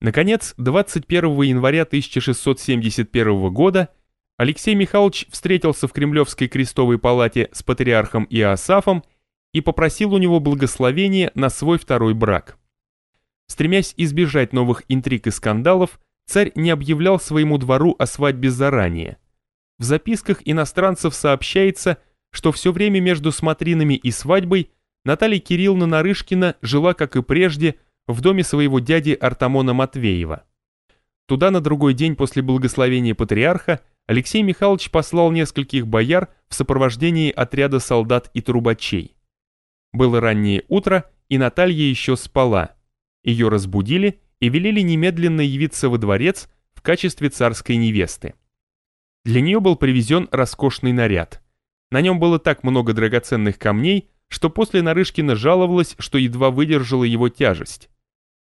Наконец, 21 января 1671 года Алексей Михайлович встретился в Кремлевской крестовой палате с патриархом Иосафом и попросил у него благословения на свой второй брак. Стремясь избежать новых интриг и скандалов, царь не объявлял своему двору о свадьбе заранее. В записках иностранцев сообщается, что все время между смотринами и свадьбой Наталья Кирилловна Нарышкина жила, как и прежде, в доме своего дяди Артамона Матвеева. Туда на другой день после благословения патриарха Алексей Михайлович послал нескольких бояр в сопровождении отряда солдат и трубачей. Было раннее утро, и Наталья еще спала. Ее разбудили и велели немедленно явиться во дворец в качестве царской невесты. Для нее был привезен роскошный наряд. На нем было так много драгоценных камней, что после Нарышкина жаловалась, что едва выдержала его тяжесть.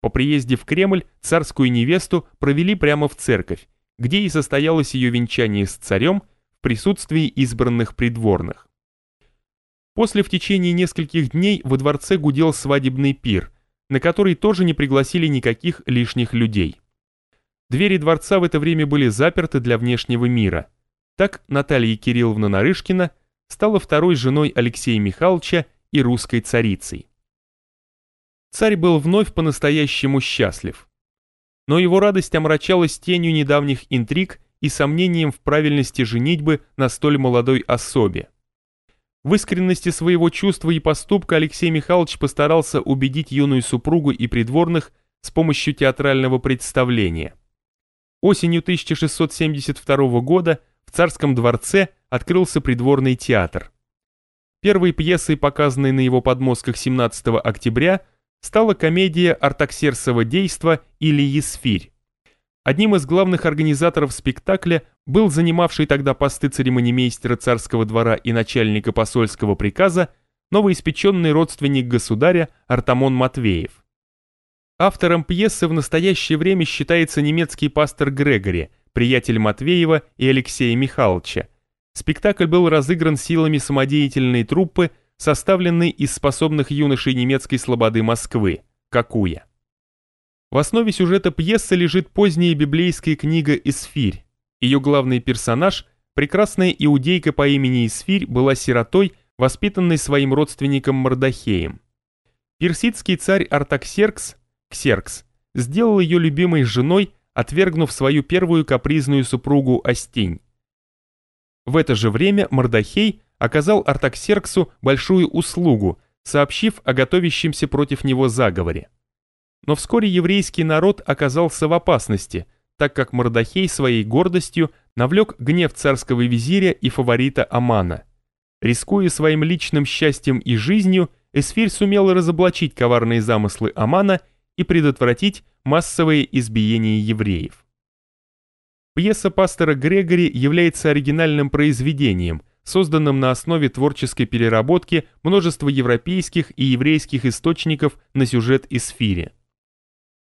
По приезде в Кремль царскую невесту провели прямо в церковь, где и состоялось ее венчание с царем в присутствии избранных придворных. После в течение нескольких дней во дворце гудел свадебный пир, на который тоже не пригласили никаких лишних людей. Двери дворца в это время были заперты для внешнего мира. Так Наталья Кирилловна Нарышкина стала второй женой Алексея Михайловича и русской царицей. Царь был вновь по-настоящему счастлив. Но его радость омрачалась тенью недавних интриг и сомнением в правильности женитьбы на столь молодой особе. В искренности своего чувства и поступка Алексей Михайлович постарался убедить юную супругу и придворных с помощью театрального представления. Осенью 1672 года в царском дворце открылся придворный театр. Первой пьесой, показанной на его подмостках 17 октября, стала комедия Артаксерсова действа или Есфирь. Одним из главных организаторов спектакля был занимавший тогда посты церемонимейстера царского двора и начальника посольского приказа новоиспеченный родственник государя Артамон Матвеев. Автором пьесы в настоящее время считается немецкий пастор Грегори, приятель Матвеева и Алексея Михайловича. Спектакль был разыгран силами самодеятельной труппы составленный из способных юношей немецкой слободы Москвы, Какуя. В основе сюжета пьесы лежит поздняя библейская книга «Исфирь». Ее главный персонаж, прекрасная иудейка по имени Исфирь, была сиротой, воспитанной своим родственником Мордахеем. Персидский царь Артаксеркс, Ксеркс, сделал ее любимой женой, отвергнув свою первую капризную супругу Астинь. В это же время Мордахей оказал Артаксерксу большую услугу, сообщив о готовящемся против него заговоре. Но вскоре еврейский народ оказался в опасности, так как Мордахей своей гордостью навлек гнев царского визиря и фаворита Амана. Рискуя своим личным счастьем и жизнью, Эсфирь сумел разоблачить коварные замыслы Амана и предотвратить массовое избиение евреев. Пьеса пастора Грегори является оригинальным произведением, созданном на основе творческой переработки множества европейских и еврейских источников на сюжет Исфири.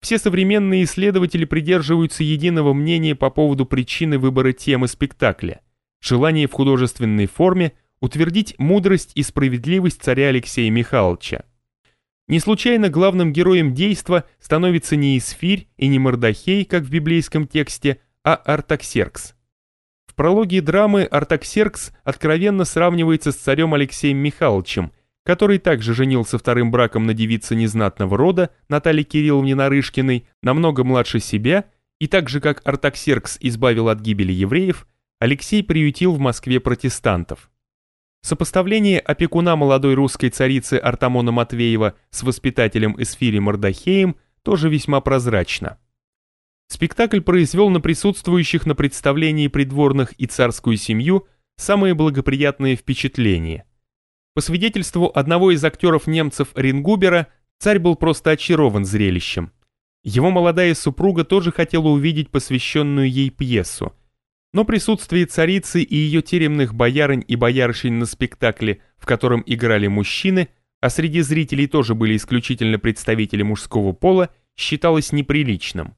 Все современные исследователи придерживаются единого мнения по поводу причины выбора темы спектакля, желание в художественной форме утвердить мудрость и справедливость царя Алексея Михайловича. Не случайно главным героем действа становится не Исфирь и не Мордахей, как в библейском тексте, а Артаксеркс. В прологе драмы Артаксеркс откровенно сравнивается с царем Алексеем Михайловичем, который также женился вторым браком на девице незнатного рода Наталье Кирилловне Нарышкиной, намного младше себя, и так же как Артаксеркс избавил от гибели евреев, Алексей приютил в Москве протестантов. Сопоставление опекуна молодой русской царицы Артамона Матвеева с воспитателем Эсфири Мордахеем тоже весьма прозрачно. Спектакль произвел на присутствующих на представлении придворных и царскую семью самые благоприятные впечатления. По свидетельству одного из актеров немцев Рингубера, царь был просто очарован зрелищем. Его молодая супруга тоже хотела увидеть посвященную ей пьесу, но присутствие царицы и ее теремных боярынь и боярышень на спектакле, в котором играли мужчины, а среди зрителей тоже были исключительно представители мужского пола, считалось неприличным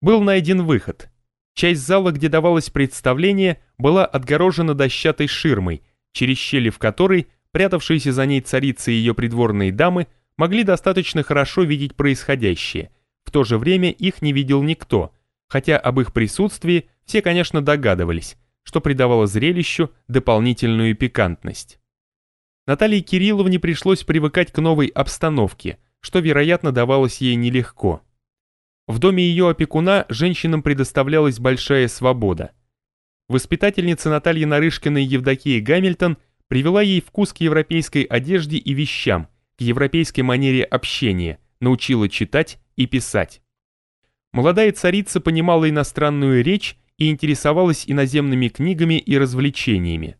был найден выход. Часть зала, где давалось представление, была отгорожена дощатой ширмой, через щели в которой прятавшиеся за ней царицы и ее придворные дамы могли достаточно хорошо видеть происходящее, В то же время их не видел никто, хотя об их присутствии все, конечно, догадывались, что придавало зрелищу дополнительную пикантность. Наталье Кирилловне пришлось привыкать к новой обстановке, что, вероятно, давалось ей нелегко. В доме ее опекуна женщинам предоставлялась большая свобода. Воспитательница Натальи Нарышкина Евдокия Гамильтон привела ей вкус к европейской одежде и вещам, к европейской манере общения, научила читать и писать. Молодая царица понимала иностранную речь и интересовалась иноземными книгами и развлечениями.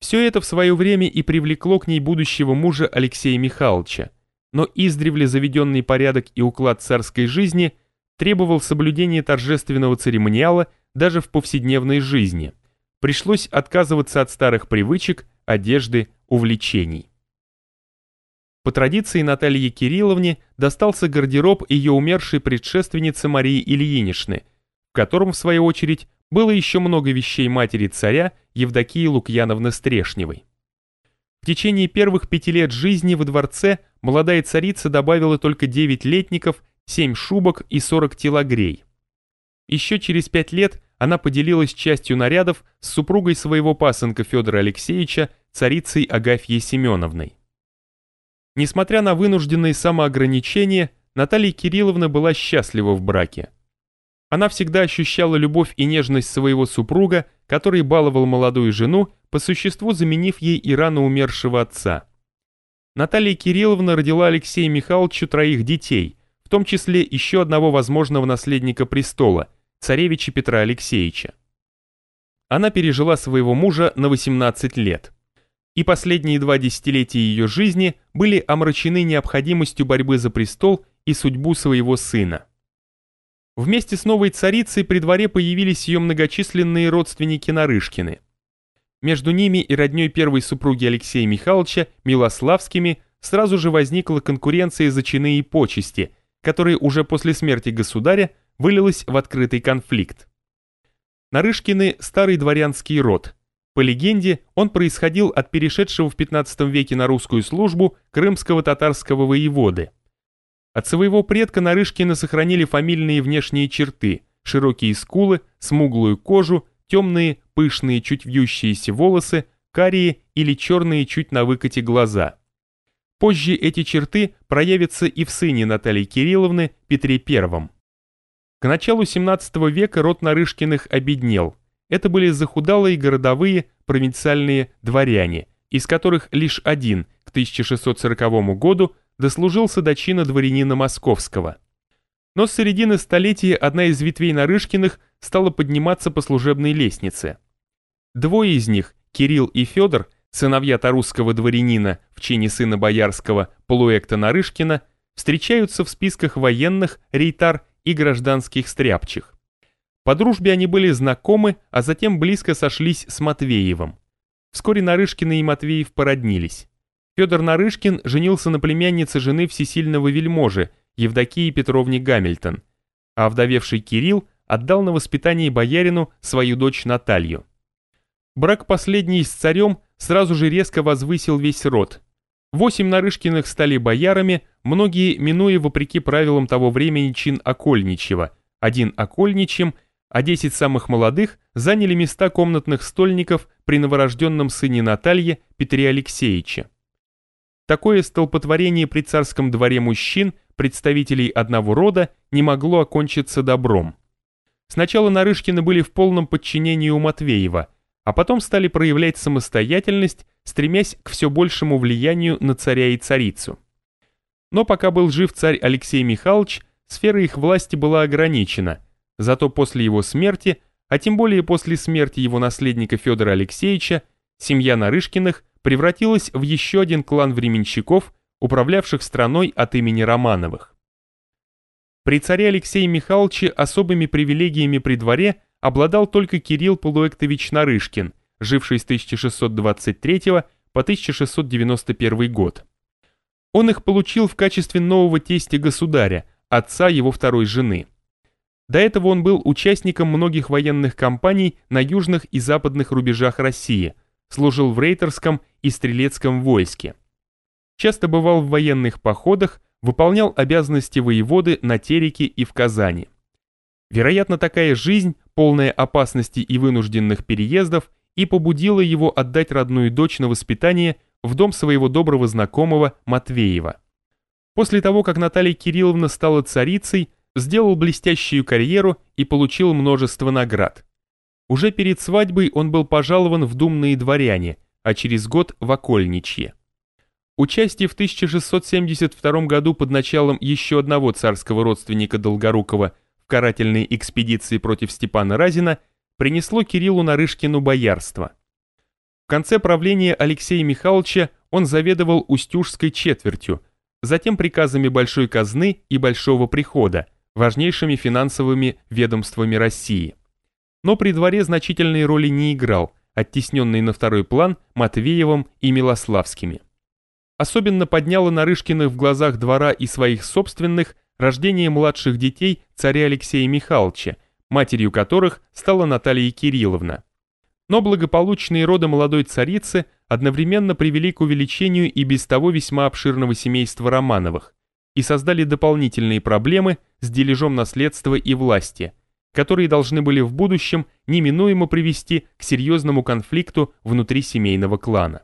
Все это в свое время и привлекло к ней будущего мужа Алексея Михайловича, но издревле заведенный порядок и уклад царской жизни требовал соблюдения торжественного церемониала даже в повседневной жизни. Пришлось отказываться от старых привычек, одежды, увлечений. По традиции Наталье Кирилловне достался гардероб ее умершей предшественницы Марии Ильиничны, в котором, в свою очередь, было еще много вещей матери царя Евдокии Лукьяновны Стрешневой. В течение первых пяти лет жизни во дворце молодая царица добавила только 9 летников, 7 шубок и 40 телогрей. Еще через пять лет она поделилась частью нарядов с супругой своего пасынка Федора Алексеевича, царицей Агафьей Семеновной. Несмотря на вынужденные самоограничения, Наталья Кирилловна была счастлива в браке. Она всегда ощущала любовь и нежность своего супруга, который баловал молодую жену, по существу заменив ей и рано умершего отца. Наталья Кирилловна родила Алексею Михайловичу троих детей, в том числе еще одного возможного наследника престола, царевича Петра Алексеевича. Она пережила своего мужа на 18 лет и последние два десятилетия ее жизни были омрачены необходимостью борьбы за престол и судьбу своего сына. Вместе с новой царицей при дворе появились ее многочисленные родственники Нарышкины. Между ними и родней первой супруги Алексея Михайловича, Милославскими, сразу же возникла конкуренция за чины и почести, которая уже после смерти государя вылилась в открытый конфликт. Нарышкины – старый дворянский род – по легенде, он происходил от перешедшего в 15 веке на русскую службу крымского татарского воеводы. От своего предка Нарышкина сохранили фамильные внешние черты, широкие скулы, смуглую кожу, темные, пышные, чуть вьющиеся волосы, карие или черные чуть на выкате глаза. Позже эти черты проявятся и в сыне Натальи Кирилловны Петре I. К началу 17 века род Нарышкиных обеднел – это были захудалые городовые провинциальные дворяне, из которых лишь один к 1640 году дослужился до чина дворянина московского. Но с середины столетия одна из ветвей Нарышкиных стала подниматься по служебной лестнице. Двое из них, Кирилл и Федор, сыновья тарусского дворянина в чине сына боярского Полуэкта Нарышкина, встречаются в списках военных, рейтар и гражданских стряпчих. По дружбе они были знакомы, а затем близко сошлись с Матвеевым. Вскоре Нарышкины и Матвеев породнились. Федор Нарышкин женился на племяннице жены всесильного вельможи, Евдокии Петровне Гамильтон, а вдовевший Кирилл отдал на воспитание боярину свою дочь Наталью. Брак последний с царем сразу же резко возвысил весь род. Восемь Нарышкиных стали боярами, многие минуя вопреки правилам того времени чин окольничьего, один окольничьим – а 10 самых молодых заняли места комнатных стольников при новорожденном сыне Наталье Петре Алексеевиче. Такое столпотворение при царском дворе мужчин, представителей одного рода, не могло окончиться добром. Сначала Нарышкины были в полном подчинении у Матвеева, а потом стали проявлять самостоятельность, стремясь к все большему влиянию на царя и царицу. Но пока был жив царь Алексей Михайлович, сфера их власти была ограничена – Зато после его смерти, а тем более после смерти его наследника Федора Алексеевича, семья Нарышкиных превратилась в еще один клан временщиков, управлявших страной от имени Романовых. При царе Алексее Михайловиче особыми привилегиями при дворе обладал только Кирилл Полуэктович Нарышкин, живший с 1623 по 1691 год. Он их получил в качестве нового тестя государя, отца его второй жены. До этого он был участником многих военных кампаний на южных и западных рубежах России, служил в рейтерском и стрелецком войске. Часто бывал в военных походах, выполнял обязанности воеводы на Тереке и в Казани. Вероятно, такая жизнь, полная опасности и вынужденных переездов, и побудила его отдать родную дочь на воспитание в дом своего доброго знакомого Матвеева. После того, как Наталья Кирилловна стала царицей, сделал блестящую карьеру и получил множество наград. Уже перед свадьбой он был пожалован в думные дворяне, а через год в окольничье. Участие в 1672 году под началом еще одного царского родственника Долгорукова в карательной экспедиции против Степана Разина принесло Кириллу Нарышкину боярство. В конце правления Алексея Михайловича он заведовал Устюжской четвертью, затем приказами Большой казны и Большого прихода, важнейшими финансовыми ведомствами России. Но при дворе значительной роли не играл, оттесненный на второй план Матвеевым и Милославскими. Особенно подняло Нарышкиных в глазах двора и своих собственных рождение младших детей царя Алексея Михайловича, матерью которых стала Наталья Кирилловна. Но благополучные роды молодой царицы одновременно привели к увеличению и без того весьма обширного семейства Романовых и создали дополнительные проблемы с дележом наследства и власти, которые должны были в будущем неминуемо привести к серьезному конфликту внутри семейного клана.